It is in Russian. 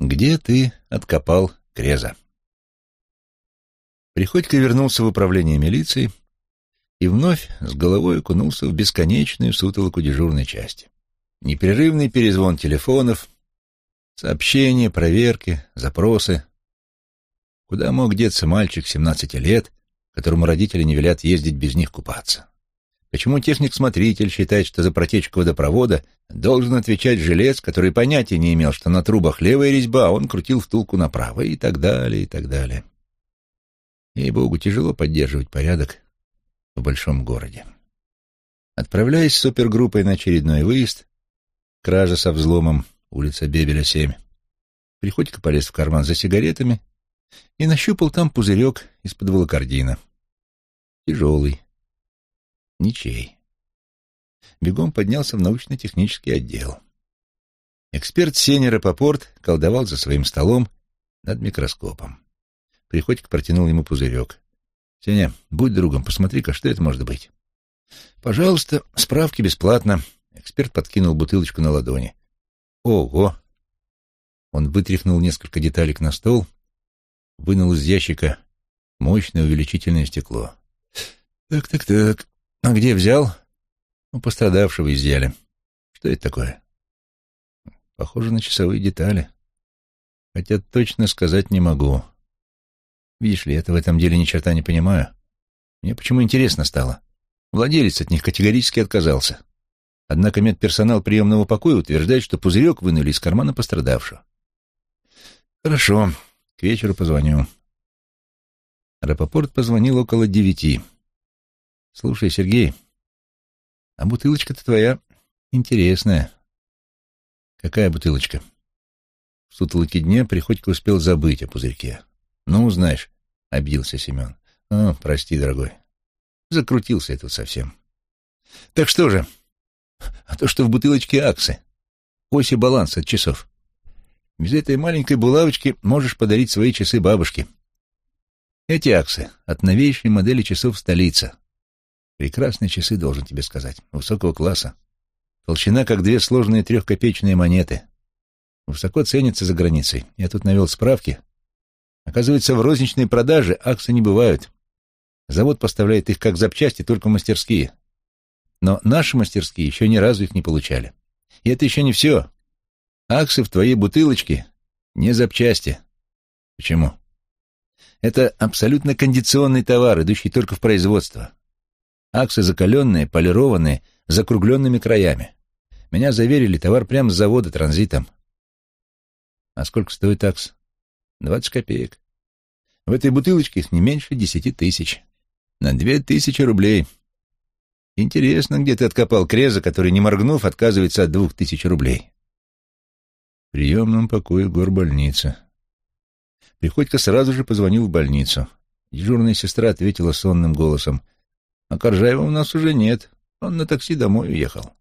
Где ты откопал Креза? Приходько вернулся в управление милиции и вновь с головой окунулся в бесконечную сутолоку дежурной части. Непрерывный перезвон телефонов, сообщения, проверки, запросы. Куда мог деться мальчик 17 лет, которому родители не велят ездить без них купаться? Почему техник-смотритель считает, что за протечку водопровода должен отвечать жилец, который понятия не имел, что на трубах левая резьба, а он крутил втулку направо и так далее, и так далее. Ей-богу, тяжело поддерживать порядок в большом городе. Отправляясь с супергруппой на очередной выезд, кража со взломом, улица Бебеля, 7, Приходько полез в карман за сигаретами и нащупал там пузырек из-под волокордина. Тяжелый, Ничей. Бегом поднялся в научно-технический отдел. Эксперт Сеня Рапопорт колдовал за своим столом над микроскопом. Приходько протянул ему пузырек. — Сеня, будь другом, посмотри-ка, что это может быть. — Пожалуйста, справки бесплатно. Эксперт подкинул бутылочку на ладони. — Ого! Он вытряхнул несколько деталек на стол, вынул из ящика мощное увеличительное стекло. «Так, так, так. А где взял? У пострадавшего изъяли. Что это такое? Похоже на часовые детали. Хотя точно сказать не могу. Видишь ли, это в этом деле ни черта не понимаю. Мне почему интересно стало. Владелец от них категорически отказался. Однако медперсонал приемного покоя утверждает, что пузырек вынули из кармана пострадавшего. Хорошо, к вечеру позвоню. Рапопорт позвонил около девяти. Слушай, Сергей, а бутылочка-то твоя интересная. Какая бутылочка? В сутолоке дня Приходько успел забыть о пузырьке. Ну, знаешь, обиделся Семен. А, прости, дорогой. Закрутился я тут совсем. Так что же? А то, что в бутылочке аксы. Оси баланс от часов. Без этой маленькой булавочки можешь подарить свои часы бабушке. Эти аксы от новейшей модели часов столица. Прекрасные часы, должен тебе сказать, высокого класса. Толщина, как две сложные трехкопеечные монеты. Высоко ценятся за границей. Я тут навел справки. Оказывается, в розничной продаже аксы не бывают. Завод поставляет их как запчасти только мастерские. Но наши мастерские еще ни разу их не получали. И это еще не все. Аксы в твоей бутылочке не запчасти. Почему? Это абсолютно кондиционный товар, идущий только в производство. Аксы закаленные, полированные, с закругленными краями. Меня заверили, товар прямо с завода транзитом. А сколько стоит акс? Двадцать копеек. В этой бутылочке не меньше десяти тысяч. На две тысячи рублей. Интересно, где ты откопал креза, который, не моргнув, отказывается от двух тысяч рублей. В приемном покое горбольница. Приходько сразу же позвонил в больницу. Дежурная сестра ответила сонным голосом — а Коржаева у нас уже нет. Он на такси домой уехал.